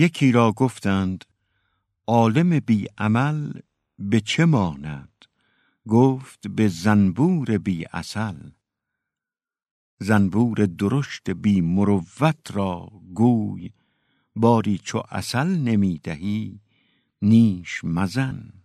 یکی را گفتند عالم بی عمل به چه ماند؟ گفت به زنبور بی اصل زنبور درشت بی مروت را گوی باری چو اصل نمی دهی نیش مزن.